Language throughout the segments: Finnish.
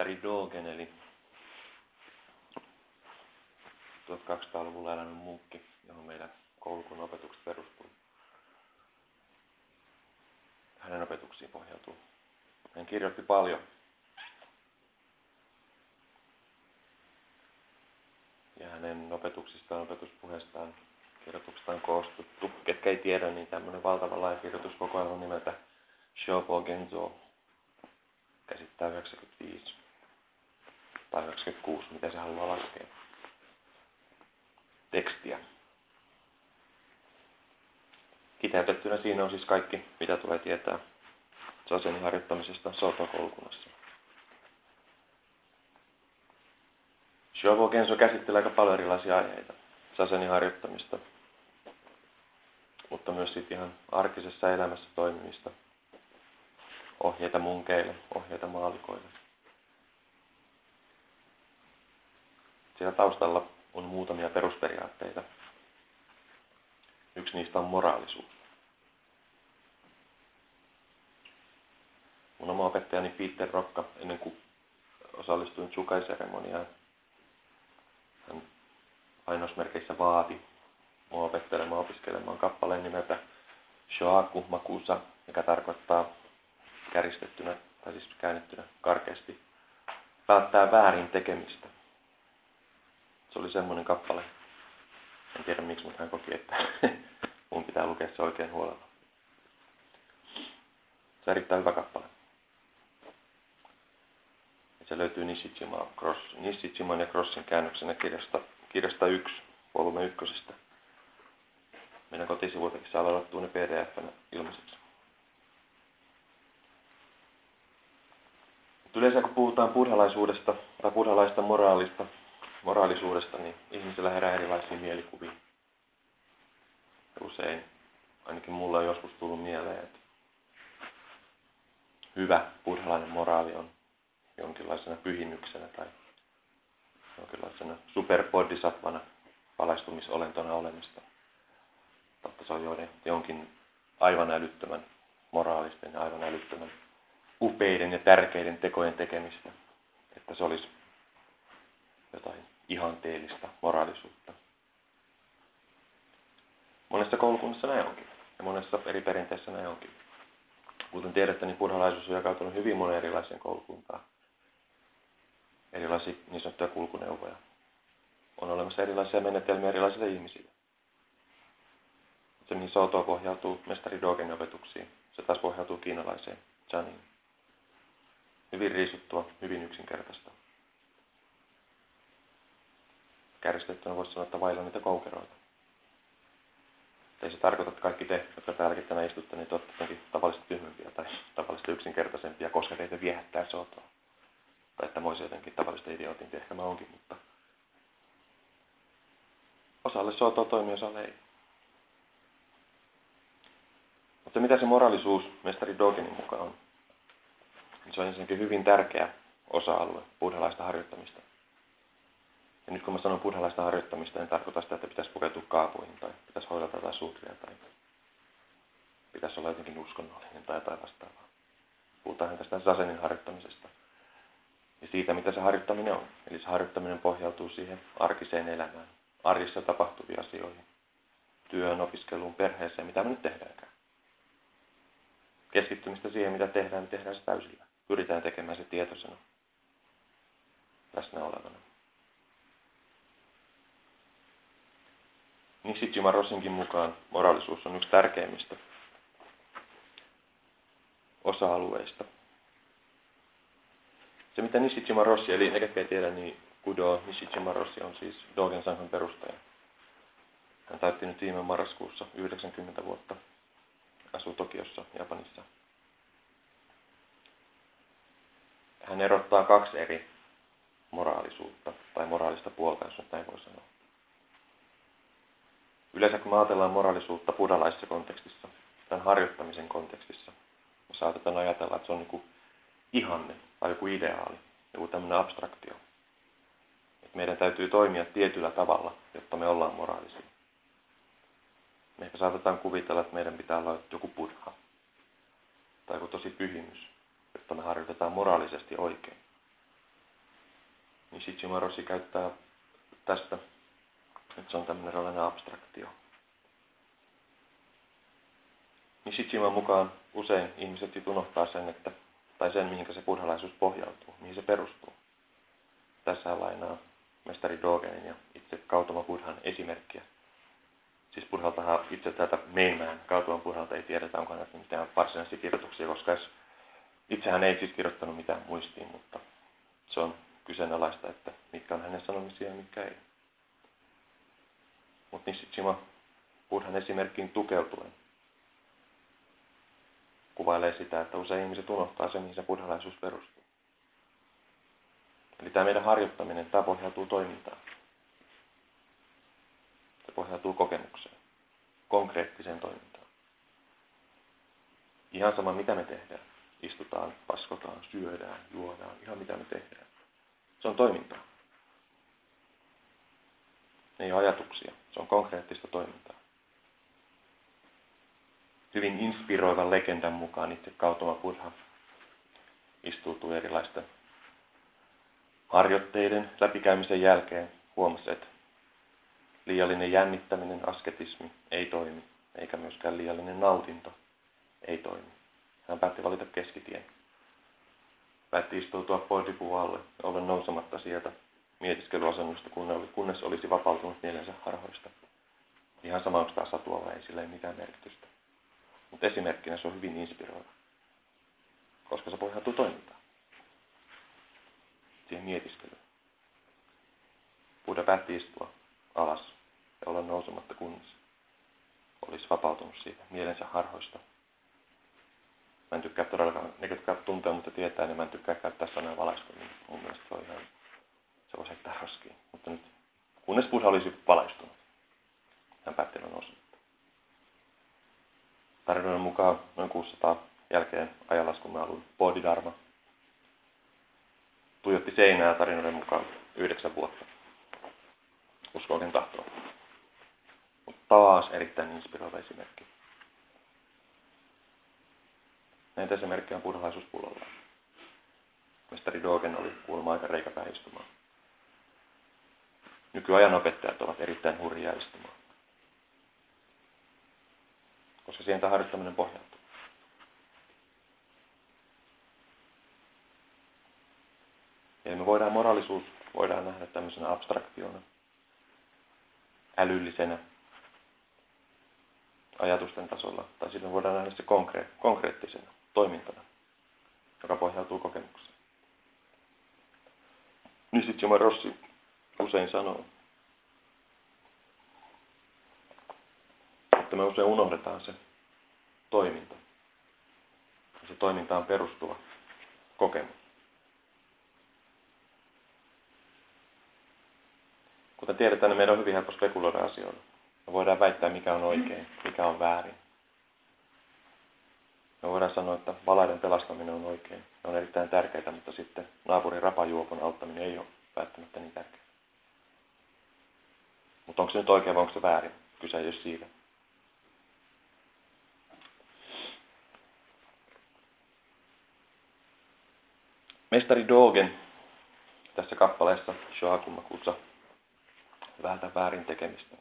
mestari Dogen, eli 1200-luvulla elänyt munkki, johon meidän koulukunnan opetukset perustuu. Hänen opetuksiin pohjautuu. Hän kirjoitti paljon. Ja hänen opetuksistaan, opetuspuheestaan, kirjoituksistaan koostuttu. Ketkä ei tiedä, niin tämmöinen valtava laaja kirjoituskokoelma nimeltä Shopo Genzo käsittää 95 tai 96, mitä se haluaa laskea tekstiä. Kiteytettynä siinä on siis kaikki, mitä tulee tietää Sasenin harjoittamisesta sotakoulukunnassa. Shovo Genso käsittelee aika paljon erilaisia aiheita. Sasenin harjoittamista, mutta myös sitten ihan arkisessa elämässä toimimista. Ohjeita munkeille, ohjeita maalikoille. Siellä taustalla on muutamia perusperiaatteita. Yksi niistä on moraalisuus. Mun oma opettajani Peter Rokka, ennen kuin osallistuin Chukai-seremoniaan, hän ainosmerkeissä vaati mua opettelemaan opiskelemaan kappaleen nimeltä Shoaku Makusa, joka tarkoittaa käristettynä, tai siis käännettynä karkeasti, välttää väärin tekemistä. Oli semmoinen kappale. En tiedä miksi, mutta hän koki, että mun pitää lukea se oikein huolella. Se on erittäin hyvä kappale. Ja se löytyy Nishijima, Cross, Nishijiman ja Crossin käännöksenä kirjasta, kirjasta 1, volume 1. Meidän kotisivuiltakin saa ladattua ne pdf ilmaiseksi. Yleensä kun puhutaan buddhalaisuudesta tai buddhalaista moraalista, moraalisuudesta, niin ihmisellä herää erilaisia mielikuvia. Usein, ainakin mulla on joskus tullut mieleen, että hyvä buddhalainen moraali on jonkinlaisena pyhimyksenä tai jonkinlaisena superbodhisattvana valaistumisolentona olemista. Totta se on joiden, jonkin aivan älyttömän moraalisten ja aivan älyttömän upeiden ja tärkeiden tekojen tekemistä. Että se olisi jotain ihanteellista moraalisuutta. Monessa koulukunnassa näin onkin. Ja monessa eri perinteissä näin onkin. Kuten tiedätte, niin buddhalaisuus on jakautunut hyvin monen erilaiseen koulukuntaan. Erilaisia niin sanottuja kulkuneuvoja. On olemassa erilaisia menetelmiä erilaisille ihmisille. Se, mihin Soto pohjautuu mestari Dogen opetuksiin, se taas pohjautuu kiinalaiseen Chaniin. Hyvin riisuttua, hyvin yksinkertaista kärjistettynä voisi sanoa, että vailla niitä koukeroita. Ei se tarkoita, että kaikki te, jotka täälläkin tänään istutte, niin te olette tavallisesti tyhmempiä tai tavallisesti yksinkertaisempia, koska teitä viehättää sotoa. Tai että mä olisin jotenkin tavallista idiotin, ehkä mä onkin, mutta osalle sotoa toimii, osalle ei. Mutta mitä se moraalisuus mestari Dogenin mukaan on? Se on ensinnäkin hyvin tärkeä osa-alue buddhalaista harjoittamista. Ja nyt kun mä sanon buddhalaista harjoittamista, en tarkoita sitä, että pitäisi pukeutua kaapuihin tai pitäisi hoidata jotain sutria tai pitäisi olla jotenkin uskonnollinen tai jotain vastaavaa. Puhutaan tästä sasenin harjoittamisesta ja siitä, mitä se harjoittaminen on. Eli se harjoittaminen pohjautuu siihen arkiseen elämään, arjessa tapahtuviin asioihin, työhön, opiskeluun, perheeseen, mitä me nyt tehdäänkään. Keskittymistä siihen, mitä tehdään, niin tehdään se täysillä. Pyritään tekemään se tietoisena, läsnä olevana. Nishijima Rosinkin mukaan moraalisuus on yksi tärkeimmistä osa-alueista. Se mitä Nishijima Rossi, eli ne ei tiedä, niin Kudo Nishijima Rossi on siis Dogen Sanhan perustaja. Hän täytti nyt viime marraskuussa 90 vuotta. Asuu Tokiossa, Japanissa. Hän erottaa kaksi eri moraalisuutta, tai moraalista puolta, jos näin voi sanoa. Yleensä kun ajatellaan moraalisuutta buddhalaisessa kontekstissa, tämän harjoittamisen kontekstissa, me saatetaan ajatella, että se on niin ihanne tai joku ideaali, joku tämmöinen abstraktio. Että meidän täytyy toimia tietyllä tavalla, jotta me ollaan moraalisia. Me ehkä saatetaan kuvitella, että meidän pitää olla joku buddha tai joku tosi pyhimys, jotta me harjoitetaan moraalisesti oikein. niin Shichima Roshi käyttää tästä, että se on tämmöinen eräänlainen abstraktio. Shichiman mukaan usein ihmiset sit unohtaa sen, että, tai sen, mihinkä se buddhalaisuus pohjautuu, mihin se perustuu. Tässä lainaa mestari Dogenin ja itse Kautama Buddhan esimerkkiä. Siis Buddhaltahan itse tätä Meinmään Kautama Buddhalta ei tiedetä, onko näitä mitään varsinaisia kirjoituksia, koska itsehän ei siis kirjoittanut mitään muistiin, mutta se on kyseenalaista, että mitkä on hänen sanomisia ja mitkä ei. Mutta Nishijima Buddhan esimerkkiin tukeutuen kuvailee sitä, että usein ihmiset unohtaa sen, mihin se buddhalaisuus perustuu. Eli tämä meidän harjoittaminen, tämä pohjautuu toimintaan. Se pohjautuu kokemukseen, konkreettiseen toimintaan. Ihan sama, mitä me tehdään. Istutaan, paskotaan, syödään, juodaan, ihan mitä me tehdään. Se on toimintaa. Ne ei ole ajatuksia, se on konkreettista toimintaa. Hyvin inspiroivan legendan mukaan itse Kautoma Buddha istuutui erilaisten harjoitteiden läpikäymisen jälkeen huomasi, että liiallinen jännittäminen, asketismi ei toimi, eikä myöskään liiallinen nautinto ei toimi. Hän päätti valita keskitien. Päätti istuutua poidipuun alle olla nousematta sieltä mietiskelyasennosta, kunnes olisi vapautunut mielensä harhoista. Ihan sama, onko tämä satua vai ei, sillä ei mitään merkitystä. Mutta esimerkkinä se on hyvin inspiroiva, koska se pohjautuu toimintaan siihen mietiskelyyn. Buddha päätti istua alas ja olla nousematta kunnossa. Olisi vapautunut siitä mielensä harhoista. Mä en tykkää todellakaan, ne jotka tuntea, mutta tietää, niin mä en tykkää käyttää sanaa valaistu, niin mun mielestä se on ihan, se voisi heittää roskiin. Mutta nyt, kunnes Buddha olisi valaistunut, hän päätti olla nousematta. Tarinoiden mukaan noin 600 jälkeen ajanlaskun mä olin Bodhidharma, tuijotti seinää tarinoiden mukaan yhdeksän vuotta. Usko oikein tahtoa. Mutta taas erittäin inspiroiva esimerkki. Näitä esimerkkejä on buddhalaisuuspullolla. Mestari Dogen oli kuulemma aika reikäpää istumaan. Nykyajan opettajat ovat erittäin hurjia istumaan. Koska siihen tämä harjoittaminen pohjautuu. Eli me voidaan moraalisuus voidaan nähdä tämmöisenä abstraktiona, älyllisenä, ajatusten tasolla, tai sitten voidaan nähdä se konkre- konkreettisena toimintana, joka pohjautuu kokemukseen. Nisitsima Rossi usein sanoo, että me usein unohdetaan se toiminta. Se toiminta on perustuva kokemus. Kuten tiedetään, niin meidän on hyvin helppo spekuloida asioilla. Me voidaan väittää, mikä on oikein, mikä on väärin. Me voidaan sanoa, että valaiden pelastaminen on oikein. Se on erittäin tärkeää, mutta sitten naapurin rapajuopon auttaminen ei ole välttämättä niin tärkeää. Mutta onko se nyt oikein vai onko se väärin? Kyse ei ole siitä. Mestari Dogen tässä kappaleessa Shohakumakussa vältä väärin tekemistä.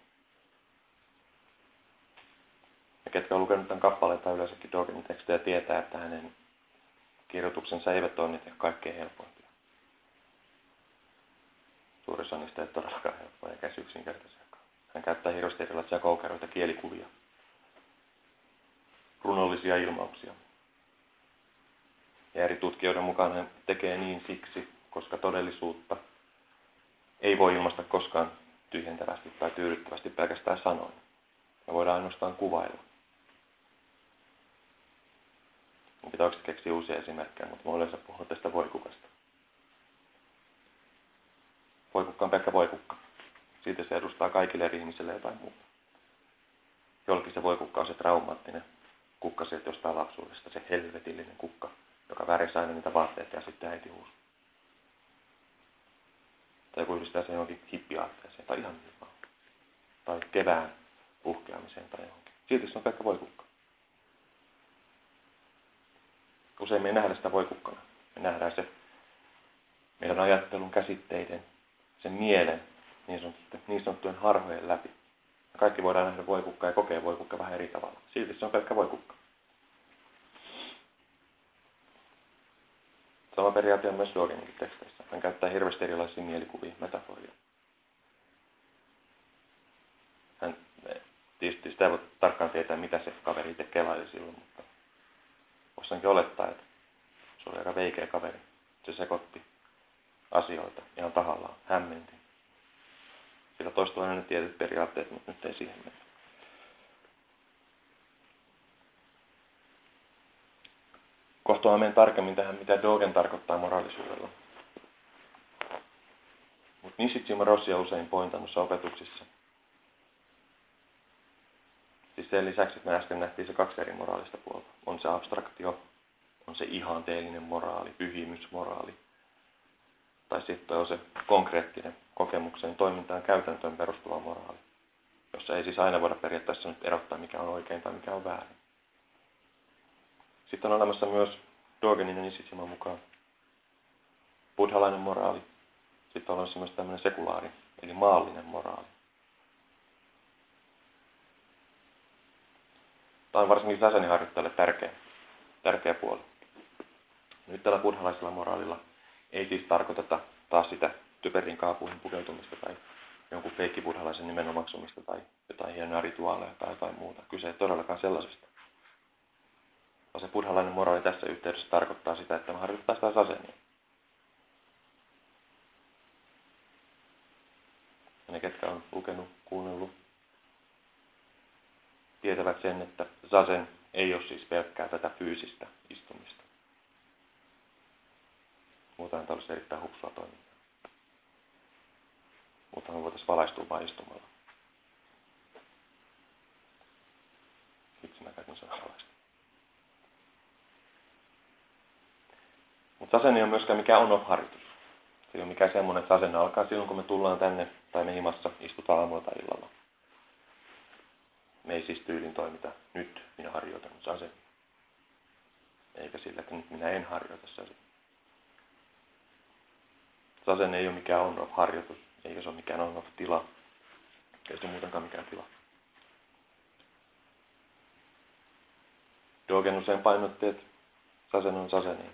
Ja ketkä on lukenut tämän kappaleen tai yleensäkin Dogenin tekstejä tietää, että hänen kirjoituksensa eivät ole niitä kaikkein helpoimpia. Suurissa niistä ei todellakaan helppoa eikä yksinkertaisiakaan. Hän käyttää hirveästi erilaisia koukeroita, kielikuvia, runollisia ilmauksia. Ja eri tutkijoiden mukaan hän tekee niin siksi, koska todellisuutta ei voi ilmaista koskaan tyhjentävästi tai tyydyttävästi pelkästään sanoin. Me voidaan ainoastaan kuvailla. Mun pitää keksiä uusia esimerkkejä, mutta mä yleensä puhun tästä voikukasta. Voikukka on pelkkä voikukka. Siitä se edustaa kaikille eri ihmisille jotain muuta. Jollekin se voikukka on se traumaattinen kukka sieltä jostain lapsuudesta, se helvetillinen kukka, joka värisi aina niitä vaatteita ja sitten äiti huusi. Tai joku yhdistää sen johonkin hippiaatteeseen tai ihan niin. Tai kevään puhkeamiseen tai johonkin. Silti se on pelkkä voikukka. Usein me ei nähdä sitä voikukkana. Me nähdään se meidän ajattelun käsitteiden, sen mielen, niin, sanottujen, niin sanottujen harhojen läpi. Kaikki voidaan nähdä voikukka ja kokea voikukka vähän eri tavalla. Silti se on pelkkä voikukka. Sama periaate on myös Dogeninkin teksteissä. Hän käyttää hirveästi erilaisia mielikuvia, metaforia. Hän, tietysti sitä ei voi tarkkaan tietää, mitä se kaveri itse kelaili silloin, mutta voisinkin olettaa, että se oli aika veikeä kaveri. Se sekoitti asioita ihan tahallaan, hämmenti. Sillä toistuu aina ne tietyt periaatteet, mutta nyt ei siihen mene. Kohta menen tarkemmin tähän, mitä Dogen tarkoittaa moraalisuudella. Mutta Nishijima Rossi on usein pointannut opetuksissa. Siis sen lisäksi, että me äsken nähtiin se kaksi eri moraalista puolta. On se abstraktio, on se ihanteellinen moraali, pyhimysmoraali. Tai sitten on se konkreettinen kokemukseen, toimintaan, käytäntöön perustuva moraali, jossa ei siis aina voida periaatteessa nyt erottaa, mikä on oikein tai mikä on väärin. Sitten on olemassa myös Dogenin ja Nishitsiman mukaan buddhalainen moraali. Sitten on olemassa myös tämmöinen sekulaari, eli maallinen moraali. Tämä on varsinkin säseniharjoittajalle tärkeä, tärkeä puoli. Nyt tällä buddhalaisella moraalilla ei siis tarkoiteta taas sitä typerin kaapuihin pukeutumista tai jonkun feikkibuddhalaisen nimen omaksumista tai jotain hienoja rituaaleja tai jotain muuta. Kyse ei todellakaan sellaisesta. Se buddhalainen moraali tässä yhteydessä tarkoittaa sitä, että me harjoittaa sitä sasenia. Ja ne, ketkä on lukenut, kuunnellut, tietävät sen, että sasen ei ole siis pelkkää tätä fyysistä istumista. Muutaan tämä olisi erittäin hupsua toimintaa. Mutta me voitaisiin valaistua vain istumalla. Itse mä käytän sen valaista. Mutta asenne on myöskään mikään on-off-harjoitus. Se ei ole mikään semmoinen, että asenne alkaa silloin, kun me tullaan tänne tai me himassa istutaan aamulla tai illalla. Me ei siis tyylin toimita, nyt minä harjoitan sasen. Eikä sillä, että nyt minä en harjoita sasen. Sasen ei ole mikään on-off-harjoitus, eikä se ole mikään on-off-tila. Ei se muutenkaan mikään tila. Dogen usein painotti, että sasen on saseni.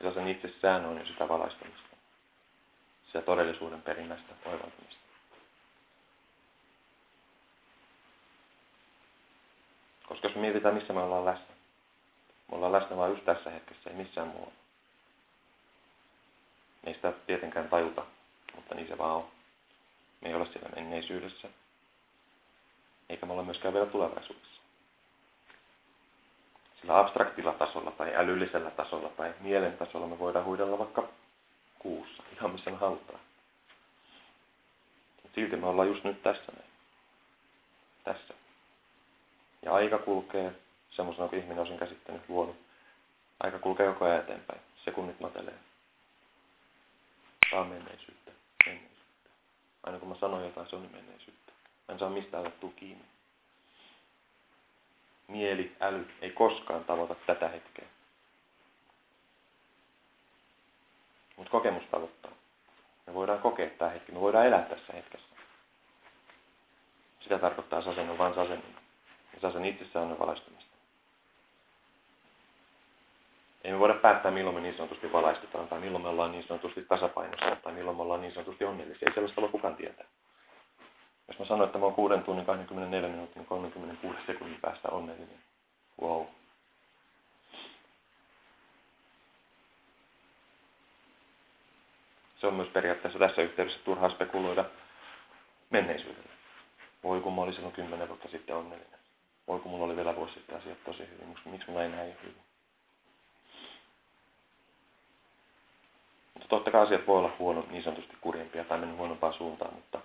Ja sen itsessään on jo sitä valaistamista. Sitä todellisuuden perinnästä oivaltamista. Koska jos mietitään, missä me ollaan läsnä. Me ollaan läsnä vain just tässä hetkessä, ei missään muualla. Ei sitä tietenkään tajuta, mutta niin se vaan on. Me ei ole siellä menneisyydessä, eikä me olla myöskään vielä tulevaisuudessa. Sillä abstraktilla tasolla tai älyllisellä tasolla tai mielen tasolla me voidaan huidella vaikka kuussa, ihan missä me halutaan. Silti me ollaan just nyt tässä näin. Tässä. Ja aika kulkee, semmoisena kuin ihminen on sen käsittänyt, luonut. Aika kulkee koko ajan eteenpäin. Sekunnit matelee. Tämä on menneisyyttä. menneisyyttä. Aina kun mä sanon jotain, se on niin menneisyyttä. Mä en saa mistään otettua kiinni. Mieli, äly ei koskaan tavoita tätä hetkeä. Mutta kokemus tavoittaa. Me voidaan kokea tämä hetki, me voidaan elää tässä hetkessä. Sitä tarkoittaa sasen vain sasen. Ja sasen itsessään on valaistumista. Ei me voida päättää, milloin me niin sanotusti valaistutaan, tai milloin me ollaan niin sanotusti tasapainossa, tai milloin me ollaan niin sanotusti onnellisia. Ei sellaista voi kukaan tietää. Jos mä sanon, että mä oon 6 tunnin 24 minuutin 36 sekunnin päästä onnellinen. Wow. Se on myös periaatteessa tässä yhteydessä turhaa spekuloida menneisyydellä. Voi kun mä olin silloin 10 vuotta sitten onnellinen. Voi kun mulla oli vielä vuosi sitten asiat tosi hyvin. Miksi mulla ei näin hyvin? Totta kai asiat voi olla huono, niin sanotusti kurjempia tai mennä huonompaan suuntaan, mutta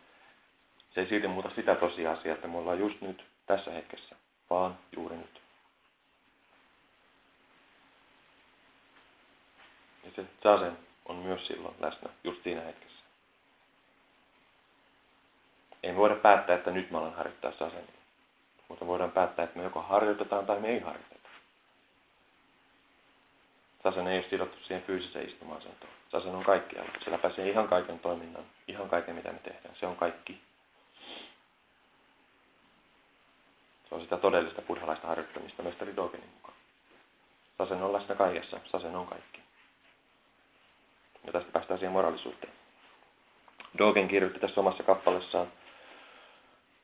se ei silti muuta sitä tosiasiaa, että me ollaan just nyt tässä hetkessä, vaan juuri nyt. Ja se sasen on myös silloin läsnä just siinä hetkessä. Ei voida päättää, että nyt mä alan harjoittaa sasenia. Mutta voidaan päättää, että me joko harjoitetaan tai me ei harjoiteta. Sasen ei ole sidottu siihen fyysiseen istuma-asentoon. Sasen on kaikkialla. Siellä pääsee ihan kaiken toiminnan, ihan kaiken mitä me tehdään. Se on kaikki. Se on sitä todellista buddhalaista harjoittamista mestari Dogenin mukaan. Sasen on läsnä kaikessa. Sasen on kaikki. Ja tästä päästään siihen moraalisuuteen. Dogen kirjoitti tässä omassa kappalessaan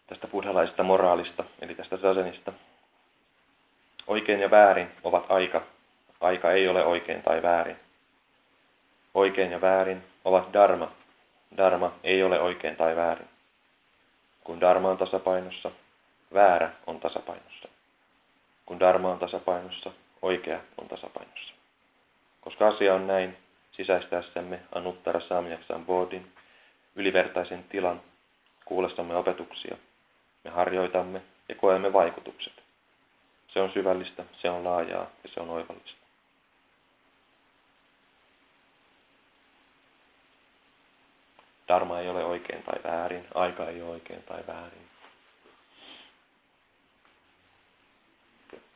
tästä buddhalaisesta moraalista, eli tästä sasenista. Oikein ja väärin ovat aika. Aika ei ole oikein tai väärin. Oikein ja väärin ovat dharma. Dharma ei ole oikein tai väärin. Kun dharma on tasapainossa, väärä on tasapainossa. Kun dharma on tasapainossa, oikea on tasapainossa. Koska asia on näin, sisäistäessämme Anuttara Samyaksam Bodin, ylivertaisen tilan, kuulessamme opetuksia. Me harjoitamme ja koemme vaikutukset. Se on syvällistä, se on laajaa ja se on oivallista. Dharma ei ole oikein tai väärin, aika ei ole oikein tai väärin.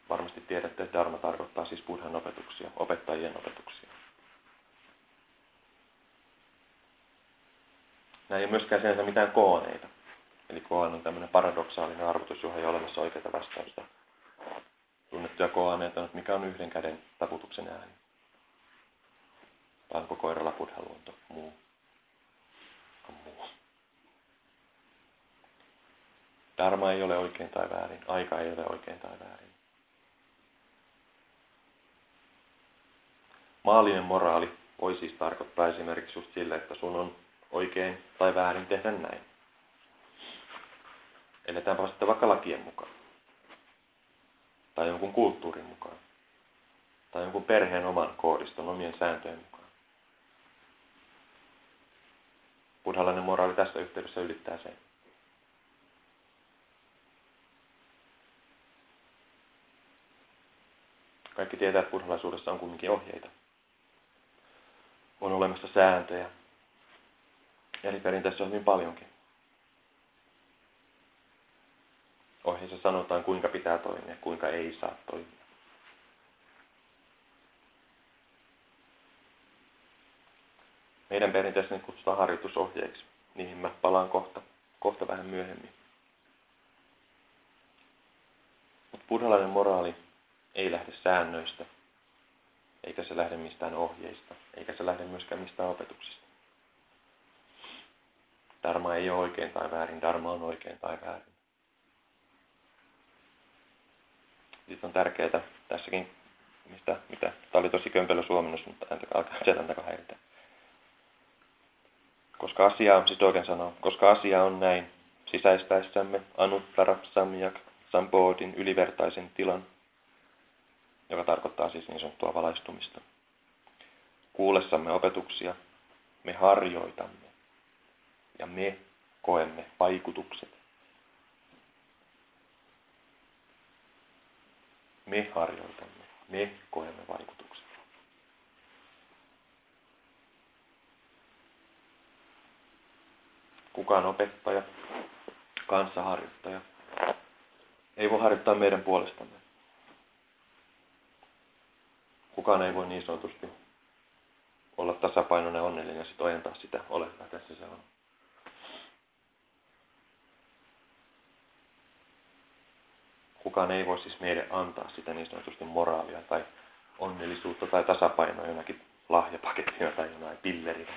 Varmasti tiedätte, että Dharma tarkoittaa siis buddhan opetuksia, opettajien opetuksia. Nämä ei ole myöskään sinänsä mitään kooneita. Eli koon on tämmöinen paradoksaalinen arvotus, johon ei ole olemassa oikeaa vastausta. Tunnettuja koaneita on, mikä on yhden käden taputuksen ääni. Tai onko koiralla buddha-luonto muu? Muu. Dharma ei ole oikein tai väärin. Aika ei ole oikein tai väärin. Maallinen moraali voi siis tarkoittaa esimerkiksi just sille, että sun on oikein tai väärin tehdä näin. Eletäänpä sitten vaikka lakien mukaan. Tai jonkun kulttuurin mukaan. Tai jonkun perheen oman koodiston omien sääntöjen mukaan. Buddhalainen moraali tässä yhteydessä ylittää sen. Kaikki tietää, että buddhalaisuudessa on kuitenkin ohjeita. On olemassa sääntöjä, Eri perinteissä on hyvin paljonkin. Ohjeissa sanotaan, kuinka pitää toimia, kuinka ei saa toimia. Meidän perinteessä ne kutsutaan harjoitusohjeiksi. Niihin mä palaan kohta, kohta vähän myöhemmin. Mutta buddhalainen moraali ei lähde säännöistä, eikä se lähde mistään ohjeista, eikä se lähde myöskään mistään opetuksista. Dharma ei ole oikein tai väärin, dharma on oikein tai väärin. Sitten on tärkeää tässäkin, mistä, mitä, tämä oli tosi kömpelö suomennus, mutta alkaa sieltä antakaa häiritä. Koska asia on, siis oikein sanoo, koska asia on näin, sisäistäessämme anuttara samyak sambodin ylivertaisen tilan, joka tarkoittaa siis niin sanottua valaistumista. Kuullessamme opetuksia, me harjoitamme ja me koemme vaikutukset. Me harjoitamme, me koemme vaikutukset. Kukaan opettaja, kanssaharjoittaja ei voi harjoittaa meidän puolestamme. Kukaan ei voi niin sanotusti olla tasapainoinen onnellinen ja sitten ojentaa sitä. Ole tässä se on. Kukaan ei voi siis meille antaa sitä niin sanotusti moraalia tai onnellisuutta tai tasapainoa jonakin lahjapakettina tai jonain pillerillä.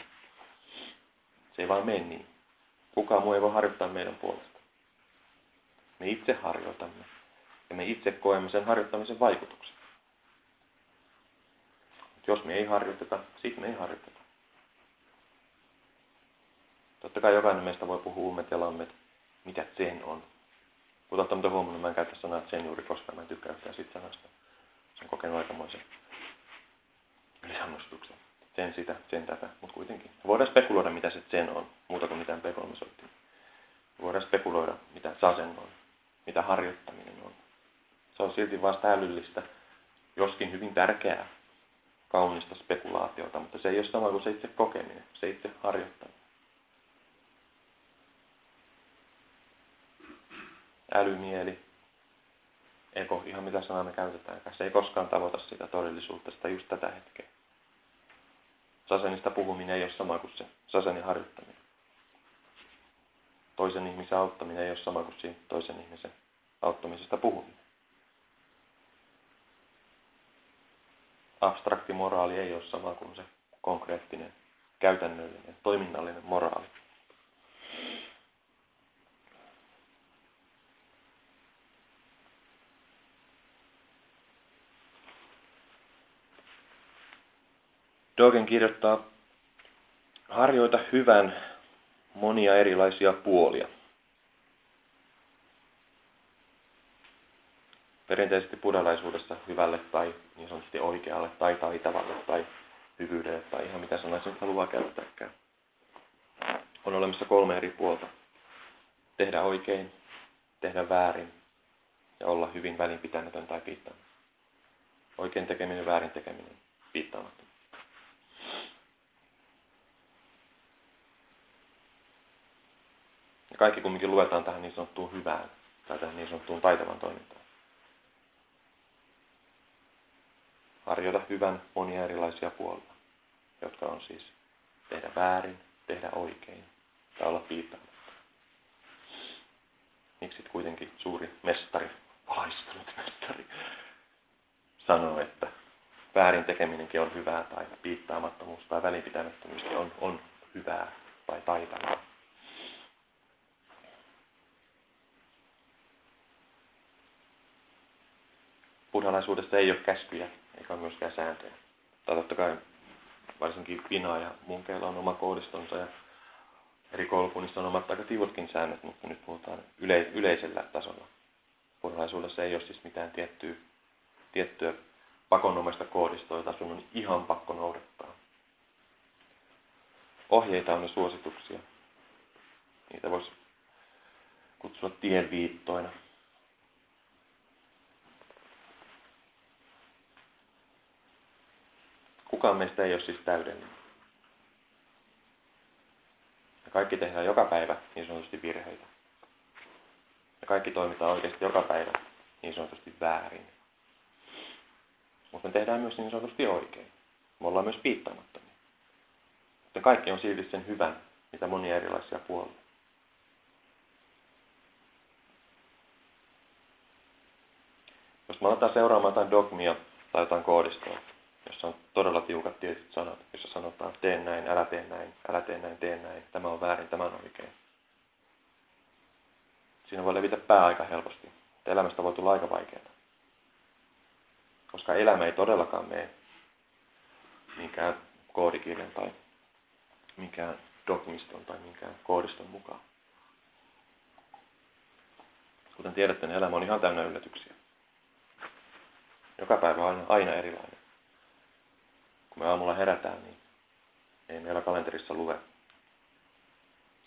Se ei vaan mene niin. Kukaan muu ei voi harjoittaa meidän puolesta. Me itse harjoitamme ja me itse koemme sen harjoittamisen vaikutuksen. Jos me ei harjoiteta, sitten me ei harjoiteta. Totta kai jokainen meistä voi puhua ummet ja lammet, mitä sen on. Mutta ottamatta huomioon, mä en käytä sanaa sen juuri koskaan, mä en tykkää yhtään siitä sanasta. Se on kokenut aikamoisen lisännustuksen. Sen sitä, sen tätä, mutta kuitenkin. Voidaan spekuloida, mitä se sen on, muuta kuin mitään pekolmisoittiin. Voidaan spekuloida, mitä sasen on, mitä harjoittaminen on. Se on silti vasta älyllistä, joskin hyvin tärkeää, kaunista spekulaatiota, mutta se ei ole sama kuin se itse kokeminen, se itse harjoittaminen. älymieli ego, ihan mitä sanaa me käytetäänkään, se ei koskaan tavoita sitä todellisuutta, sitä just tätä hetkeä. Sasenista puhuminen ei ole sama kuin se sasenin harjoittaminen. Toisen ihmisen auttaminen ei ole sama kuin siinä toisen ihmisen auttamisesta puhuminen. Abstrakti moraali ei ole sama kuin se konkreettinen, käytännöllinen, toiminnallinen moraali. Dogen kirjoittaa, harjoita hyvän monia erilaisia puolia. Perinteisesti buddhalaisuudessa hyvälle tai niin sanotusti oikealle tai taitavalle tai hyvyydelle tai ihan mitä sanaa nyt haluaa käyttääkään. On olemassa kolme eri puolta. Tehdä oikein, tehdä väärin ja olla hyvin välinpitämätön tai piittaamaton. Oikein tekeminen, väärin tekeminen, piittaamaton. Ja kaikki kumminkin luetaan tähän niin sanottuun hyvään tai tähän niin sanottuun taitavan toimintaan. Harjoita hyvän monia erilaisia puolia, jotka on siis tehdä väärin, tehdä oikein tai olla piittaamatta. Miksi kuitenkin suuri mestari, valaistunut mestari, sanoo, että väärin tekeminenkin on hyvää tai piittaamattomuus tai välinpitämättömyys on, on hyvää tai taitavaa. Buddhalaisuudessa ei ole käskyjä eikä ole myöskään sääntöjä. Tai totta kai varsinkin Pina ja munkeilla on oma koodistonsa ja eri koulukunnissa on omat aika tiivotkin säännöt, mutta nyt puhutaan yle, yleisellä tasolla. Buddhalaisuudessa ei ole siis mitään tiettyä, tiettyä pakonomaista koodistoa, jota sun on ihan pakko noudattaa. Ohjeita on ne suosituksia. Niitä voisi kutsua tienviittoina. Kukaan meistä ei ole siis täydellinen. Ja kaikki tehdään joka päivä niin sanotusti virheitä. Ja kaikki toimitaan oikeasti joka päivä niin sanotusti väärin. Mutta me tehdään myös niin sanotusti oikein. Me ollaan myös piittaamattomia. Mutta kaikki on silti sen hyvän, mitä monia erilaisia puolia. Jos me aletaan seuraamaan jotain dogmia tai jotain koodistoa, jossa on todella tiukat tietyt sanat, jossa sanotaan tee näin, älä tee näin, älä tee näin, tee näin, tämä on väärin, tämä on oikein. Siinä voi levitä pää aika helposti. Elämästä voi tulla aika vaikeaa. Koska elämä ei todellakaan mene minkään koodikirjan tai minkään dogmiston tai minkään koodiston mukaan. Kuten tiedätte, niin elämä on ihan täynnä yllätyksiä. Joka päivä on aina erilainen. Kun me aamulla herätään, niin ei meillä kalenterissa lue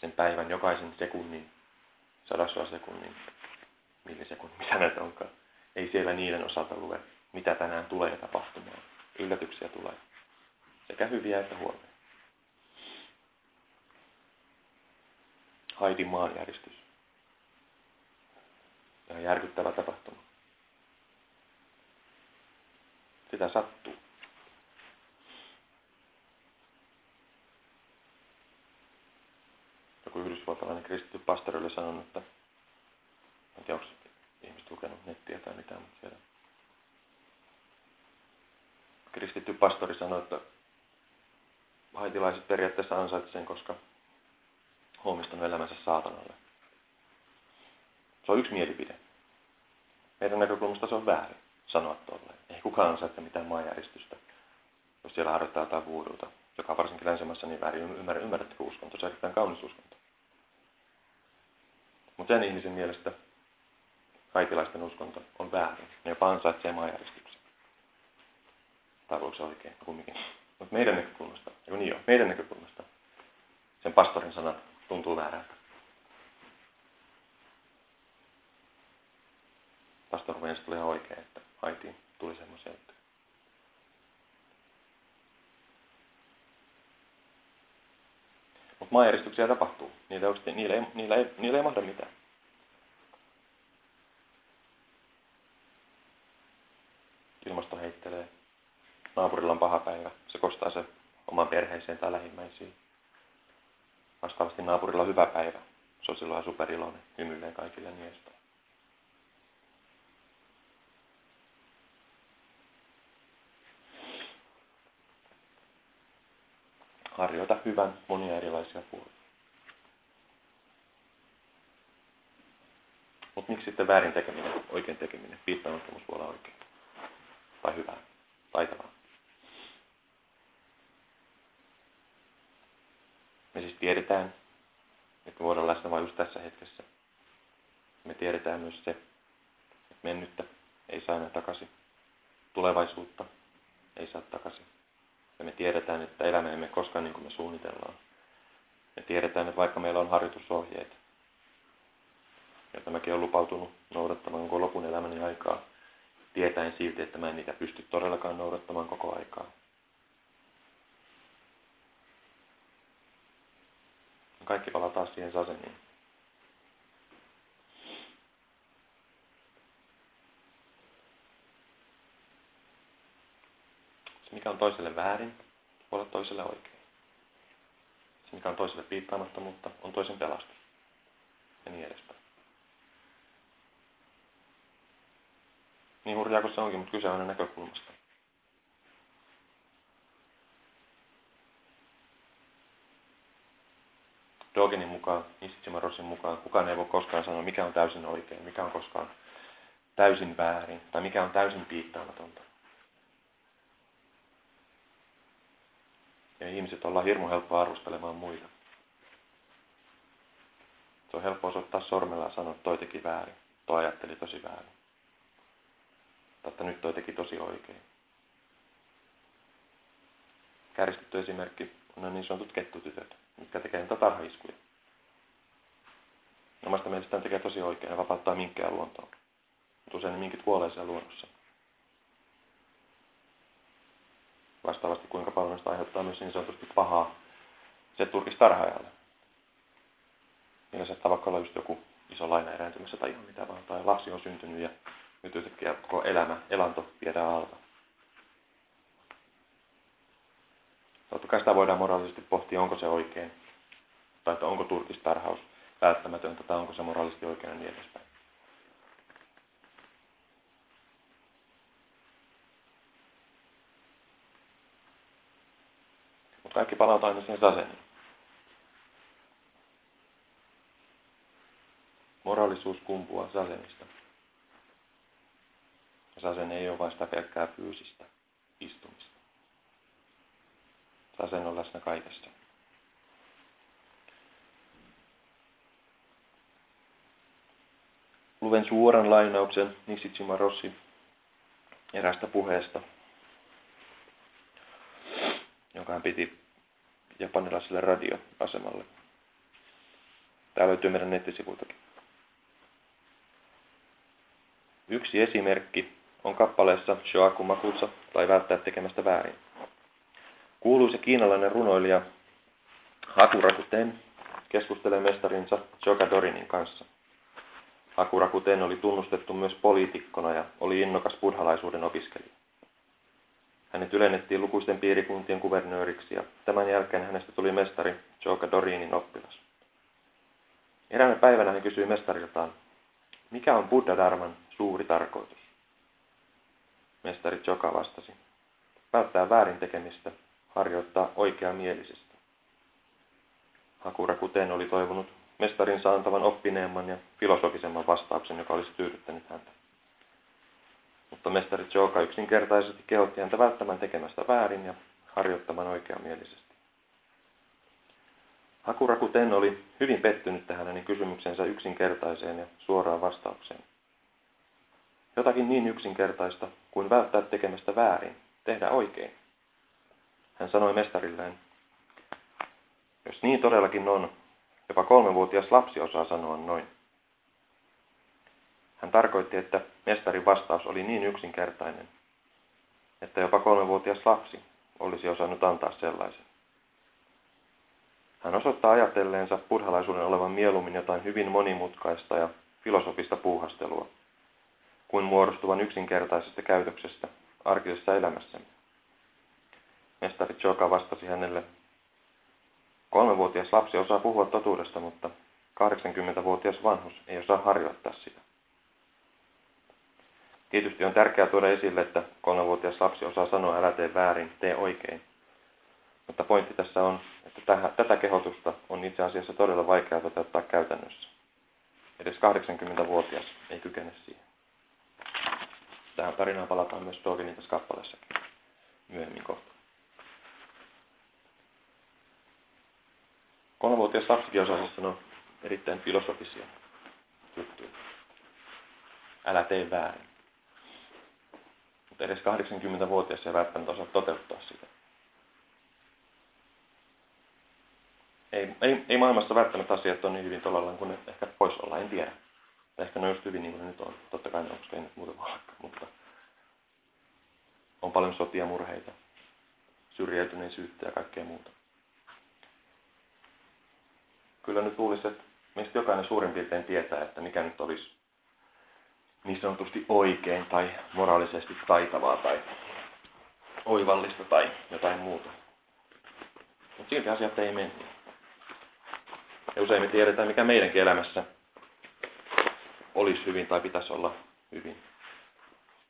sen päivän jokaisen sekunnin, sadasua sekunnin, millisekunnin, mitä näitä onkaan. Ei siellä niiden osalta lue, mitä tänään tulee tapahtumaan. Yllätyksiä tulee. Sekä hyviä että huonoja. Haidin maanjäristys. Ja järkyttävä tapahtuma. Sitä sattuu. Joku yhdysvaltalainen kristitty pastori oli sanonut, että en tiedä, onko ihmiset lukenut nettiä tai mitään, mutta siellä kristitty pastori sanoi, että haitilaiset periaatteessa ansaitsevat sen, koska huomistanut elämänsä saatanalle. Se on yksi mielipide. Meidän näkökulmasta se on väärin sanoa tolleen. Ei kukaan ansaitse mitään maanjäristystä, jos siellä harjoittaa jotain vuodulta, joka varsinkin länsimässä niin väärin ymmärrä, ymmärrättekö uskonto. Se on kaunis uskonto. Mutta sen ihmisen mielestä kaikenlaisten uskonto on väärin. Ne jopa ansaitsee maanjäristyksen. Tai se oikein? Kumminkin. Mutta meidän näkökulmasta, eikö niin jo, meidän näkökulmasta sen pastorin sanat tuntuu väärältä. Pastor mielestä tuli ihan oikein, että Haitiin tuli semmoisia juttuja. Mutta maanjäristyksiä tapahtuu. Niillä, ei, niillä, ei, niillä, ei, niillä ei mahda mitään. Ilmasto heittelee. Naapurilla on paha päivä. Se kostaa se oman perheeseen tai lähimmäisiin. Vastaavasti naapurilla on hyvä päivä. Se on silloin superiloinen, hymyilee kaikille ja niin edespäin. Harjoita hyvän monia erilaisia puolia. Mutta miksi sitten väärin tekeminen, oikein tekeminen, piittaamattomuus voi olla oikein? Tai hyvää, taitavaa. Me siis tiedetään, että me voidaan läsnä vain just tässä hetkessä. Me tiedetään myös se, että mennyttä ei saa enää takaisin. Tulevaisuutta ei saa takaisin. Ja me tiedetään, että elämä ei mene koskaan niin kuin me suunnitellaan. Me tiedetään, että vaikka meillä on harjoitusohjeet, joita mäkin olen lupautunut noudattamaan koko lopun elämäni aikaa, tietäen silti, että mä en niitä pysty todellakaan noudattamaan koko aikaa. Kaikki palataan siihen saseniin. Se, mikä on toiselle väärin, voi olla toiselle oikein. Se, mikä on toiselle piittaamattomuutta, on toisen pelastus. Ja niin edespäin. Niin hurjaa kuin se onkin, mutta kyse on aina näkökulmasta. Dogenin mukaan, Nishitsimarosin mukaan, kukaan ei voi koskaan sanoa, mikä on täysin oikein, mikä on koskaan täysin väärin, tai mikä on täysin piittaamatonta. Ja ihmiset ollaan hirmu helppo arvostelemaan muita. Se on helppo osoittaa sormella ja sanoa, että toi teki väärin, toi ajatteli tosi väärin. Tai nyt toi teki tosi oikein. Käristetty esimerkki on niin sanotut kettutytöt, mitkä tekee niitä tarhaiskuja. Omasta mielestään tekee tosi oikein ja vapauttaa minkkejä luontoon. Mutta usein minkit kuolee siellä luonnossa. Vastaavasti kuinka paljon sitä aiheuttaa myös niin sanotusti pahaa se turkistarhaajalle. Saattaa vaikka olla just joku iso laina erääntymässä tai ihan mitä vaan, tai lapsi on syntynyt ja nyt yhtäkkiä koko elämä, elanto viedään alta. Totta kai sitä voidaan moraalisesti pohtia, onko se oikein. Tai että onko turkistarhaus välttämätöntä, tai onko se moraalisesti oikein ja niin edespäin. Mutta kaikki palataan aina siihen saseniin. Moraalisuus kumpuaa sasenista. Sasen ei ole vain sitä pelkkää fyysistä istumista. Sasen on läsnä kaikessa. Luven suoran lainauksen Nishijima Rossi erästä puheesta, jonka hän piti japanilaiselle radioasemalle. Tämä löytyy meidän nettisivuiltakin. Yksi esimerkki on kappaleessa Shoaku Makusa tai välttää tekemästä väärin. Kuuluisa kiinalainen runoilija Hakurakuten keskustelee mestarinsa Dorinin kanssa. Hakurakuten oli tunnustettu myös poliitikkona ja oli innokas buddhalaisuuden opiskelija. Hänet ylennettiin lukuisten piirikuntien kuvernööriksi ja tämän jälkeen hänestä tuli mestari Dorinin oppilas. Eräänä päivänä hän kysyi mestariltaan, mikä on Buddha Dharman suuri tarkoitus? Mestari Joka vastasi. Välttää väärin tekemistä, harjoittaa oikeamielisesti. Hakura kuten oli toivonut mestarinsa antavan oppineemman ja filosofisemman vastauksen, joka olisi tyydyttänyt häntä. Mutta mestari Joka yksinkertaisesti kehotti häntä välttämään tekemästä väärin ja harjoittamaan oikeamielisesti. Hakura kuten oli hyvin pettynyt tähän hänen kysymyksensä yksinkertaiseen ja suoraan vastaukseen. Jotakin niin yksinkertaista kuin välttää tekemästä väärin, tehdä oikein. Hän sanoi mestarilleen, jos niin todellakin on, jopa kolmevuotias lapsi osaa sanoa noin. Hän tarkoitti, että mestarin vastaus oli niin yksinkertainen, että jopa kolmevuotias lapsi olisi osannut antaa sellaisen. Hän osoittaa ajatelleensa buddhalaisuuden olevan mieluummin jotain hyvin monimutkaista ja filosofista puuhastelua, kuin muodostuvan yksinkertaisesta käytöksestä arkisessa elämässämme. mestari Joka vastasi hänelle, kolmevuotias lapsi osaa puhua totuudesta, mutta 80-vuotias vanhus ei osaa harjoittaa sitä. Tietysti on tärkeää tuoda esille, että kolmevuotias lapsi osaa sanoa älä tee väärin, tee oikein. Mutta pointti tässä on, että tätä kehotusta on itse asiassa todella vaikea toteuttaa käytännössä. Edes 80-vuotias ei kykene siihen. Tähän tarinaan palataan myös Doginin tässä kappaleessakin myöhemmin kohta. Kolmevuotias lapsikin osaa sanoa erittäin filosofisia juttuja. Älä tee väärin. Mutta edes 80-vuotias ei välttämättä osaa toteuttaa sitä. Ei, ei, ei maailmassa välttämättä asiat on niin hyvin tolalla kuin ne ehkä pois olla, en tiedä. Ehkä ne on just hyvin niin kuin ne nyt on. Totta kai ne onko ei nyt muuta vaan, mutta on paljon sotia, murheita, syrjäytyneisyyttä ja kaikkea muuta. Kyllä nyt luulisi, että meistä jokainen suurin piirtein tietää, että mikä nyt olisi niin sanotusti oikein tai moraalisesti taitavaa tai oivallista tai jotain muuta. Mutta silti asiat ei mene. Ja usein me tiedetään, mikä meidänkin elämässä olisi hyvin tai pitäisi olla hyvin.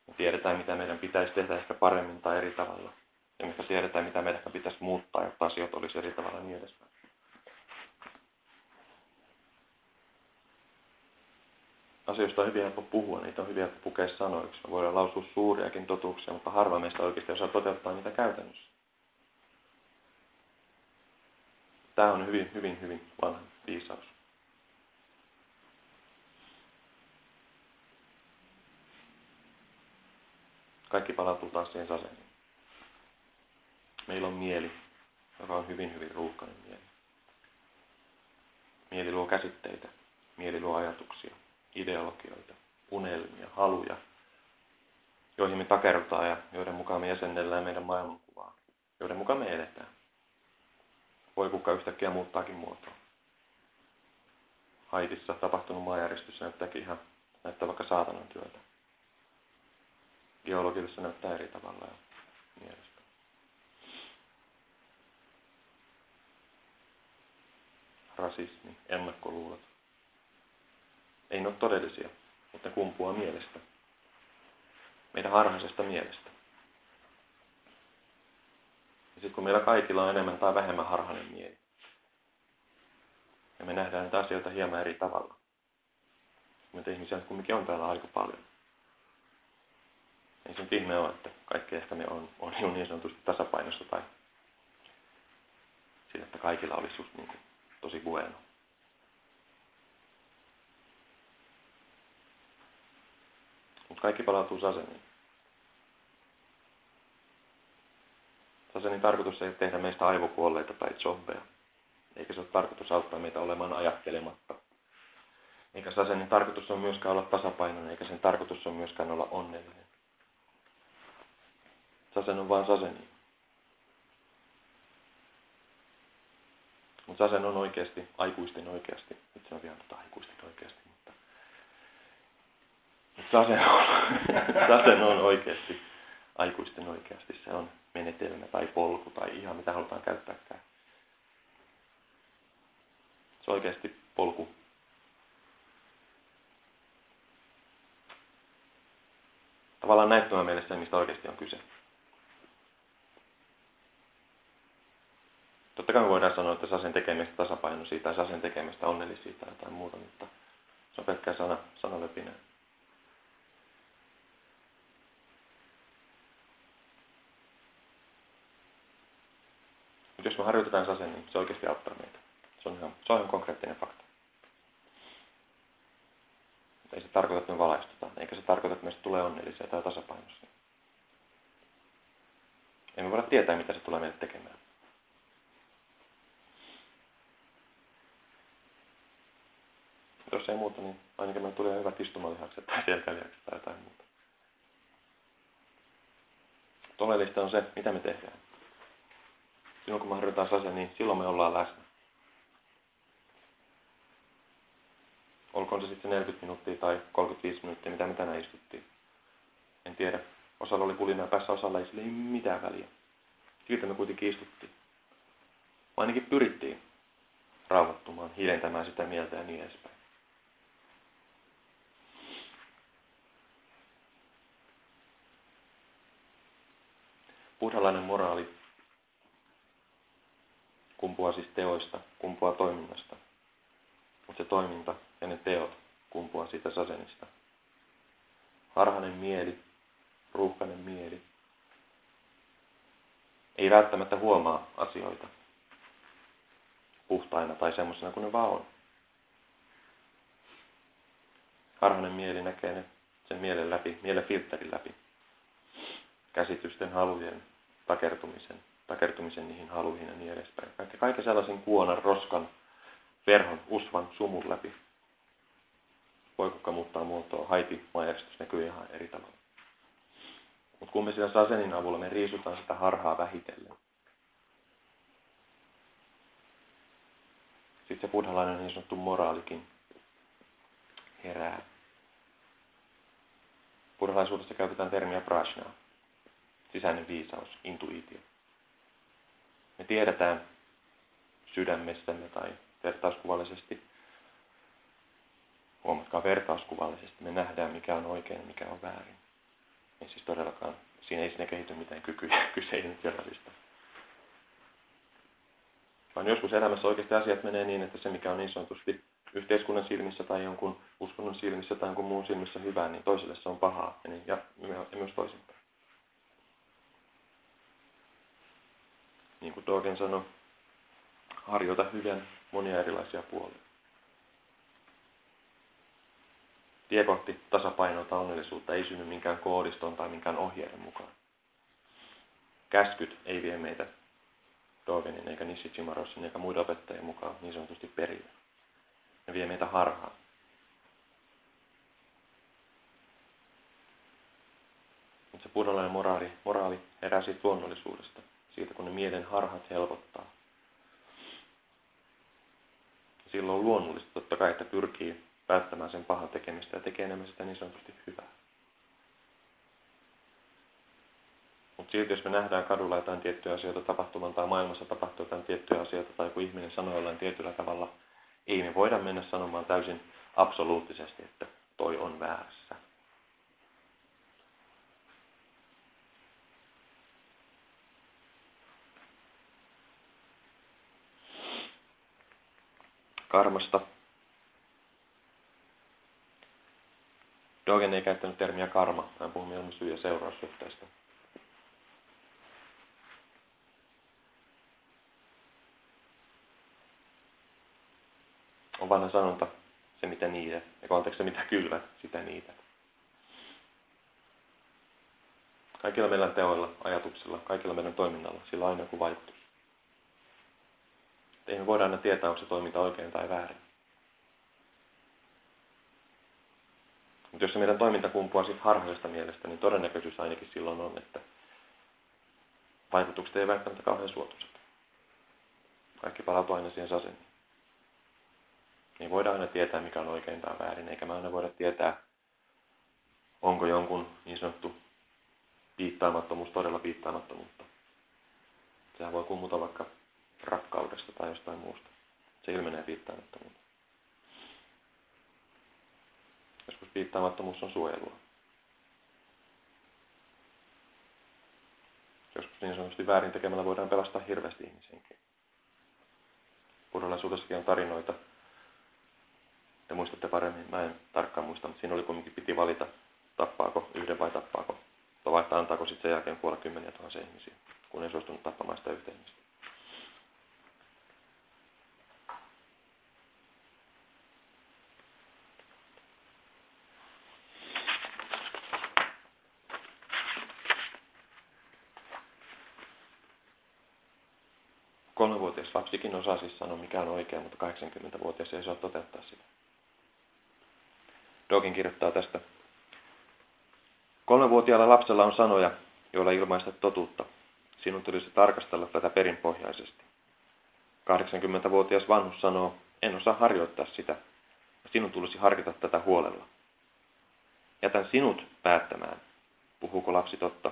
Me tiedetään, mitä meidän pitäisi tehdä ehkä paremmin tai eri tavalla. Ja me tiedetään, mitä meidän pitäisi muuttaa, jotta asiat olisi eri tavalla niin edespäin. Asioista on hyvin helppo puhua, niitä on hyvin helppo pukea sanoiksi. Me voidaan lausua suuriakin totuuksia, mutta harva meistä oikeasti osaa toteuttaa niitä käytännössä. Tämä on hyvin, hyvin, hyvin vanha viisaus. Kaikki palautuu taas siihen saseniin. Meillä on mieli, joka on hyvin, hyvin ruuhkainen mieli. Mieli luo käsitteitä, mieli luo ajatuksia, ideologioita, unelmia, haluja, joihin me takerrutaan ja joiden mukaan me jäsennellään meidän maailmankuvaa, joiden mukaan me eletään. Voi kuka yhtäkkiä muuttaakin muotoa. Haitissa tapahtunut maanjärjestys näyttääkin ihan, näyttää vaikka saatanan työtä. Geologille se näyttää eri tavalla ja mielestä. Rasismi, ennakkoluulot. Ei ne ole todellisia, mutta kumpuaa mielestä. Meidän harhaisesta mielestä. Ja sitten kun meillä kaikilla on enemmän tai vähemmän harhainen mieli, ja me nähdään näitä asioita hieman eri tavalla. Meitä ihmisiä kumminkin on täällä aika paljon. Ei se nyt ihme ole, että kaikki ehkä me on, on jo niin sanotusti tasapainossa tai sillä, että kaikilla olisi just niin kuin tosi bueno. Mutta kaikki palautuu Saseniin. Sasenin tarkoitus ei tehdä meistä aivokuolleita tai zombeja. Eikä se ole tarkoitus auttaa meitä olemaan ajattelematta. Eikä Sasenin tarkoitus on myöskään olla tasapainoinen, eikä sen tarkoitus on myöskään olla onnellinen. Sasen on vaan Saseni. Mutta Sasen on oikeasti, aikuisten oikeasti. Itse on vielä aikuisten oikeasti, Sasen on, Sasen on oikeasti, aikuisten oikeasti. Se on menetelmä tai polku tai ihan mitä halutaan käyttääkään. Se on oikeasti polku. Tavallaan näyttämään meille mistä oikeasti on kyse. Totta kai me voidaan sanoa, että sasen tekemistä tasapainoisia tai sasen tekemistä onnellisia tai jotain muuta, mutta se on pelkkää sana, sanalöpinä. Mutta harjoitetaan sasen, niin se oikeasti auttaa meitä. Se on ihan, se on ihan konkreettinen fakta. Ei se tarkoita, että me valaistutaan, eikä se tarkoita, että meistä tulee onnellisia tai tasapainoisia. Emme voida tietää, mitä se tulee meille tekemään. Jos ei muuta, niin ainakin meillä tulee hyvät istumalihakset tai selkälihakset tai jotain muuta. Oleellista on se, mitä me tehdään. Silloin kun me harjoitetaan sase, niin silloin me ollaan läsnä. Olkoon se sitten 40 minuuttia tai 35 minuuttia, mitä me tänään istuttiin. En tiedä. Osalla oli pulinaa päässä, osalla ei sille ei mitään väliä. Siltä me kuitenkin istuttiin. Ainakin pyrittiin rauhoittumaan, hiljentämään sitä mieltä ja niin edespäin. Buddhalainen moraali kumpuaa siis teoista, kumpuaa toiminnasta. Mutta se toiminta ja ne teot kumpuaa siitä sasenista. Harhainen mieli, ruuhkainen mieli, ei välttämättä huomaa asioita puhtaina tai semmoisena kuin ne vaan on. Harhainen mieli näkee ne sen mielen läpi, mielen filterin läpi. Käsitysten, halujen, takertumisen, takertumisen niihin haluihin ja niin edespäin. Kaikki, kaiken sellaisen kuonan, roskan, verhon, usvan, sumun läpi. Poikukka muuttaa muotoa, haiti, maajärjestys näkyy ihan eri tavalla. Mutta kun me sillä sasenin avulla me riisutaan sitä harhaa vähitellen. Sitten se buddhalainen niin sanottu moraalikin herää. Buddhalaisuudessa käytetään termiä prajna, sisäinen viisaus, intuitio. Me tiedetään sydämessämme tai vertauskuvallisesti, huomatkaa vertauskuvallisesti, me nähdään mikä on oikein ja mikä on väärin. Ei siis todellakaan, siinä ei sinne kehity mitään kykyjä, kyse ei nyt. Vaan joskus elämässä oikeasti asiat menee niin, että se mikä on niin sanotusti yhteiskunnan silmissä tai jonkun uskonnon silmissä tai jonkun muun silmissä hyvää, niin toiselle se on pahaa ja, niin, ja myös toisinpäin. Niin kuin Dogen sanoi, harjoita hyvän monia erilaisia puolia. Tie kohti tasapainota onnellisuutta ei synny minkään koodiston tai minkään ohjeiden mukaan. Käskyt ei vie meitä Dogenin eikä Nishichimarosin eikä muiden opettajien mukaan niin sanotusti perille. Ne vie meitä harhaan. Mutta se buddhalainen moraali, moraali herää siitä luonnollisuudesta, siitä kun ne mielen harhat helpottaa. Silloin on luonnollista totta kai, että pyrkii välttämään sen pahan tekemistä ja tekee enemmän sitä niin sanotusti hyvää. Mutta silti jos me nähdään kadulla jotain tiettyjä asioita tapahtuman tai maailmassa tapahtuu jotain tiettyjä asioita tai kun ihminen sanoo jollain tietyllä tavalla, ei me voida mennä sanomaan täysin absoluuttisesti, että toi on väärässä. Karmasta Dogen ei käyttänyt termiä karma, hän puhui mieluummin syy- ja seuraussuhteista. On vanha sanonta, se mitä niitä, ja anteeksi se mitä kyllä, sitä niitä. Kaikilla meidän teoilla, ajatuksilla, kaikilla meidän toiminnalla, sillä aina joku vaikutus. Ei me voida aina tietää, onko se toiminta oikein tai väärin. Mutta jos se meidän toiminta kumpuaa siitä harhaisesta mielestä, niin todennäköisyys ainakin silloin on, että vaikutukset ei välttämättä kauhean suotuisat. Kaikki palautuu aina siihen saseniin. Niin voidaan aina tietää, mikä on oikein tai väärin, eikä me aina voida tietää, onko jonkun niin sanottu piittaamattomuus todella piittaamattomuutta. Sehän voi kummuta vaikka rakkaudesta tai jostain muusta. Se ilmenee piittaamattomuutta. Joskus piittaamattomuus on suojelua. Joskus niin sanotusti väärin tekemällä voidaan pelastaa hirveästi ihmisenkin. Buddhalaisuudessakin on tarinoita. Te muistatte paremmin, mä en tarkkaan muista, mutta siinä oli kumminkin piti valita, tappaako yhden vai tappaako. Tai antaako sitten sen jälkeen kuolla kymmeniä tuhansia ihmisiä, kun ei suostunut tappamaan sitä yhtä ihmistä. Lapsikin osaa siis sanoa, mikä on oikein, mutta 80-vuotias ei saa toteuttaa sitä. Dogin kirjoittaa tästä. Kolmevuotiaalla lapsella on sanoja, joilla ilmaista totuutta. Sinun tulisi tarkastella tätä perinpohjaisesti. 80-vuotias vanhus sanoo, en osaa harjoittaa sitä. Sinun tulisi harkita tätä huolella. Jätän sinut päättämään, puhuuko lapsi totta,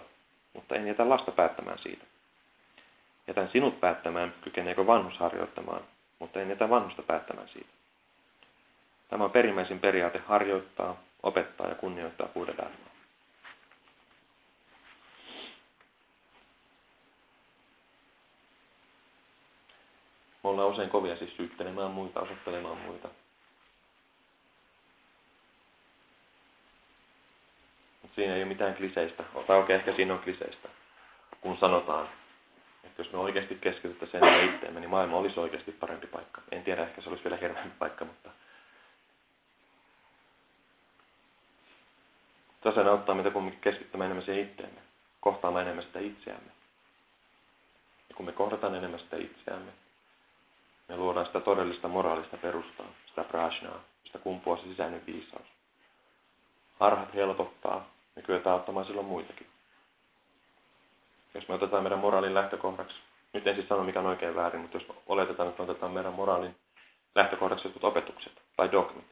mutta en jätä lasta päättämään siitä. Jätän sinut päättämään, kykeneekö vanhus harjoittamaan, mutta en jätä vanhusta päättämään siitä. Tämä on perimmäisin periaate harjoittaa, opettaa ja kunnioittaa buddha-dharmaa. Me ollaan usein kovia siis syyttelemään muita, osoittelemaan muita. Mutta siinä ei ole mitään kliseistä, tai oikein ehkä siinä on kliseistä, kun sanotaan, että jos me oikeasti keskityttäisiin enemmän itseemme, niin maailma olisi oikeasti parempi paikka. En tiedä, ehkä se olisi vielä hirveämpi paikka, mutta Tasainen auttaa meitä kumminkin keskittymään enemmän siihen itseemme, kohtaamaan enemmän sitä itseämme. Ja kun me kohdataan enemmän sitä itseämme, me luodaan sitä todellista moraalista perustaa, sitä prajnaa, sitä kumpuaa se sisäinen viisaus. Harhat helpottaa, me kyetään auttamaan silloin muitakin. Jos me otetaan meidän moraalin lähtökohdaksi, nyt en siis sano mikä on oikein väärin, mutta jos oletetaan, että me otetaan meidän moraalin lähtökohdaksi jotkut opetukset tai dogmit,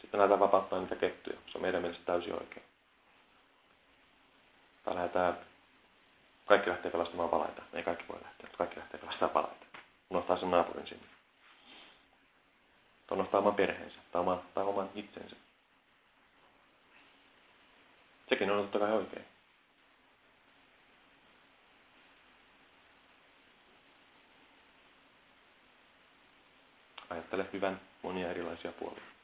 sitten lähdetään vapauttaa niitä kettuja. Se on meidän mielestä täysin oikein. Tai lähdetään, kaikki lähtee pelastamaan palaita. Ei kaikki voi lähteä, mutta kaikki lähtee pelastamaan palaita. Unohtaa sen naapurin sinne. Unohtaa oman perheensä tai oman, tai oman itsensä. Sekin on totta kai oikein. Ajattele hyvän monia erilaisia puolia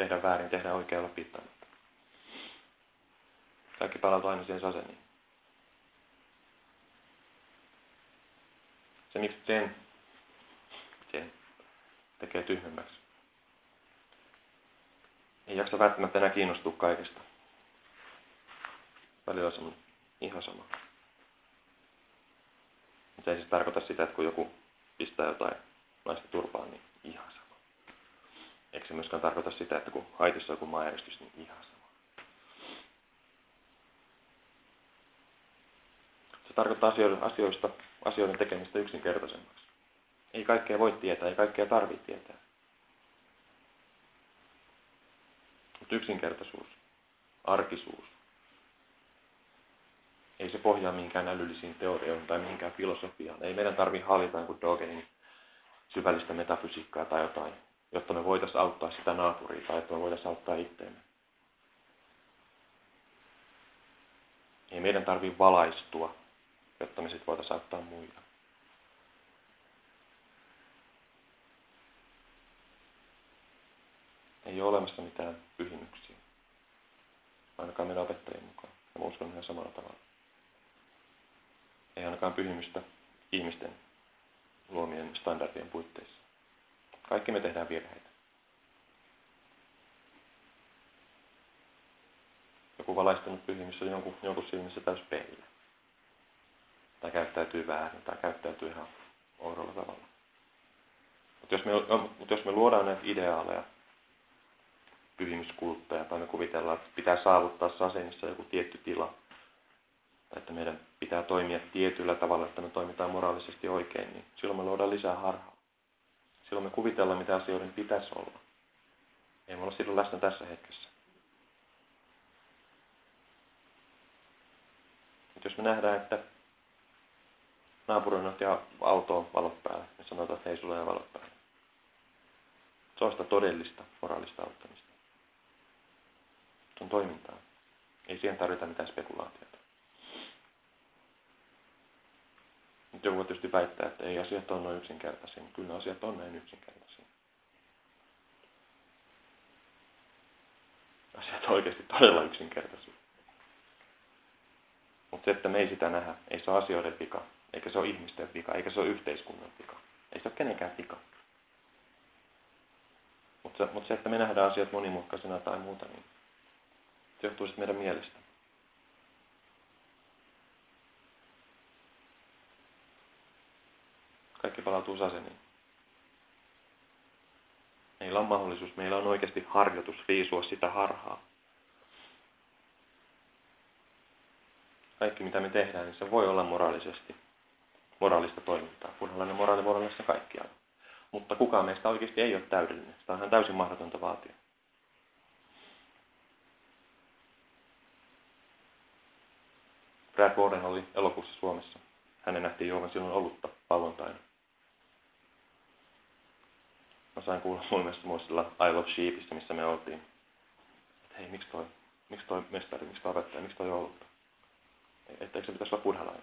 tehdä väärin, tehdä oikealla pitämättä. Kaikki palautuu aina siihen saseniin. Se miksi sen, sen tekee tyhmemmäksi. Ei jaksa välttämättä enää kiinnostua kaikesta. Välillä on ihan sama. Se ei siis tarkoita sitä, että kun joku pistää jotain naista turpaan, niin ihan sama. Eikö se myöskään tarkoita sitä, että kun Haitissa on joku maanjärjestys, niin ihan sama. Se tarkoittaa asioiden, asioista, asioiden tekemistä yksinkertaisemmaksi. Ei kaikkea voi tietää, ei kaikkea tarvitse tietää. Mutta yksinkertaisuus, arkisuus, ei se pohjaa mihinkään älyllisiin teorioihin tai mihinkään filosofiaan. Ei meidän tarvitse hallita kuin Dogenin syvällistä metafysiikkaa tai jotain jotta me voitaisiin auttaa sitä naapuria tai että me voitaisiin auttaa itseämme. Ei meidän tarvitse valaistua, jotta me sitten voitaisiin auttaa muita. Ei ole olemassa mitään pyhimyksiä. Ainakaan meidän opettajien mukaan. Ja uskon ihan samalla tavalla. Ei ainakaan pyhimystä ihmisten luomien standardien puitteissa. Kaikki me tehdään virheitä. Joku valaistunut pyhimys on jonkun, jonkun silmissä täys peilillä. Tai käyttäytyy väärin, tai käyttäytyy ihan oudolla tavalla. Mutta jos, me, jos me luodaan näitä ideaaleja, pyhimyskultteja, tai me kuvitellaan, että pitää saavuttaa sasenissa joku tietty tila, tai että meidän pitää toimia tietyllä tavalla, että me toimitaan moraalisesti oikein, niin silloin me luodaan lisää harhaa. Silloin me kuvitellaan, mitä asioiden pitäisi olla. Ei me olla silloin läsnä tässä hetkessä. Mutta jos me nähdään, että naapurin otti autoon valot päälle, niin sanotaan, että hei, sulla ei valot päälle. Se on sitä todellista moraalista auttamista. Se on toimintaa. Ei siihen tarvita mitään spekulaatiota. Nyt joku tietysti väittää, että ei asiat ole noin yksinkertaisia, mutta kyllä asiat on näin yksinkertaisia. Asiat on oikeasti todella yksinkertaisia. Mutta se, että me ei sitä nähdä, ei se ole asioiden vika, eikä se ole ihmisten vika, eikä se ole yhteiskunnan vika. Ei se ole kenenkään vika. Mutta se, mut se, että me nähdään asiat monimutkaisena tai muuta, niin se johtuu sitten meidän mielestä. Kaikki palautuu saseniin. Meillä on mahdollisuus, meillä on oikeasti harjoitus riisua sitä harhaa. Kaikki mitä me tehdään, niin se voi olla moraalisesti, moraalista toimintaa. Buddhalainen moraali voi olla läsnä kaikkialla. Mutta kukaan meistä oikeasti ei ole täydellinen. Sitä on täysin mahdotonta vaatia. Brad Warden oli elokuussa Suomessa Hänen nähtiin juovan silloin olutta lauantaina. Mä sain kuulla mun mielestä muistella I Love Sheepistä, missä me oltiin. Että hei, miksi toi, miksi toi mestari, miksi toi opettaja, miksi toi olutta? Että eikö se pitäisi olla buddhalainen?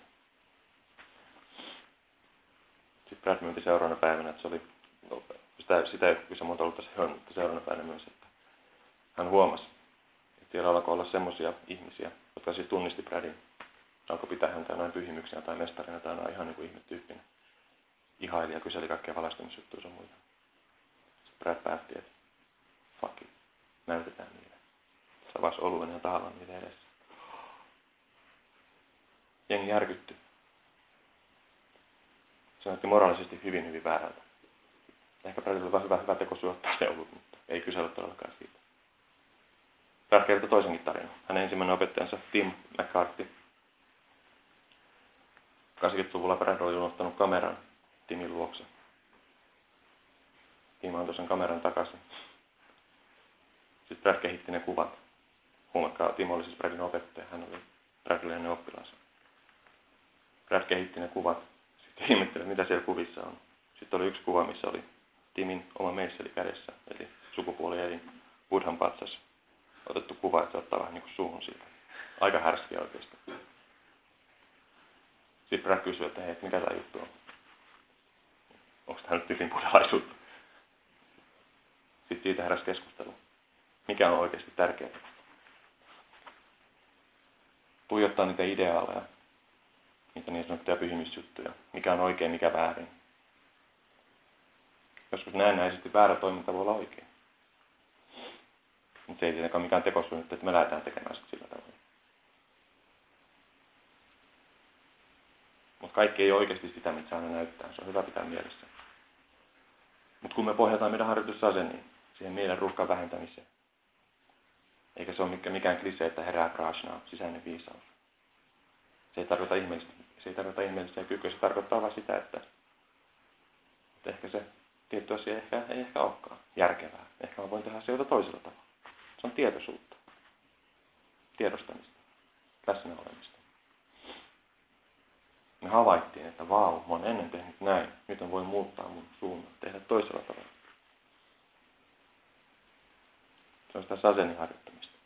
Sitten Brad myynti seuraavana päivänä, että se oli, no, sitä, sitä ei kyllä monta ollut tässä mutta seuraavana päivänä myös, että hän huomasi, että siellä alkoi olla semmoisia ihmisiä, jotka siis tunnisti Bradin. Alkoi pitää häntä jonain pyhimyksenä tai mestarina tai jonain ihan niin kuin ihmetyyppinen. Ihaili ja kyseli kaikkea valaistumisjuttuja ja muita. Brad päätti, että fuck it, näytetään niille. Savas oluen ja tahallaan niiden edessä. Jengi järkytty. Se näytti moraalisesti hyvin, hyvin väärältä. Ehkä Bradilla oli hyvä, hyvä teko syöttää se ollut, mutta ei kyse ole todellakaan siitä. Brad kertoi toisenkin tarinan. Hänen ensimmäinen opettajansa Tim McCarthy. 80-luvulla Brad oli unohtanut kameran Timin luokse. Tim antoi sen kameran takaisin. Sitten Brad kehitti ne kuvat. Huomatkaa, Tim oli siis Bradin opettaja. Hän oli Bradille ennen oppilaansa. Brad kehitti ne kuvat. Sitten ihmetteli, mitä siellä kuvissa on. Sitten oli yksi kuva, missä oli Timin oma meisseli kädessä, eli sukupuolielin Buddhan patsas otettu kuva, että se ottaa vähän niin kuin suuhun siitä. Aika härskiä oikeasti. Sitten Brad kysyi, että hei, mikä tämä juttu on? Onko tämä nyt tykin buddhalaisuutta? Sitten siitä heräsi keskustelu. Mikä on oikeasti tärkeää? Tuijottaa niitä ideaaleja, niitä niin sanottuja pyhimysjuttuja. Mikä on oikein, mikä väärin. Joskus näennäisesti väärä toiminta voi olla oikein. Mutta se ei tietenkään mikään tekosuunnittu, että me lähdetään tekemään sitä sillä tavalla. Mutta kaikki ei ole oikeasti sitä, mitä se aina näyttää. Se on hyvä pitää mielessä. Mutta kun me pohjataan meidän harjoitusasenniin, siihen mielen ruuhkan vähentämiseen, eikä se ole mikään klise, että herää prajna, sisäinen viisaus. Se ei tarkoita ihmeellistä, se ei tarkoita ihmeellistä kykyä, se tarkoittaa vain sitä, että, että ehkä se tietty asia ehkä, ei ehkä olekaan järkevää. Ehkä mä voin tehdä asioita toisella tavalla. Se on tietoisuutta, tiedostamista, läsnä olemista. Me havaittiin, että vau, mä oon ennen tehnyt näin, nyt on voi muuttaa mun suunnan, tehdä toisella tavalla. Se on sitä saseniharjoittamista.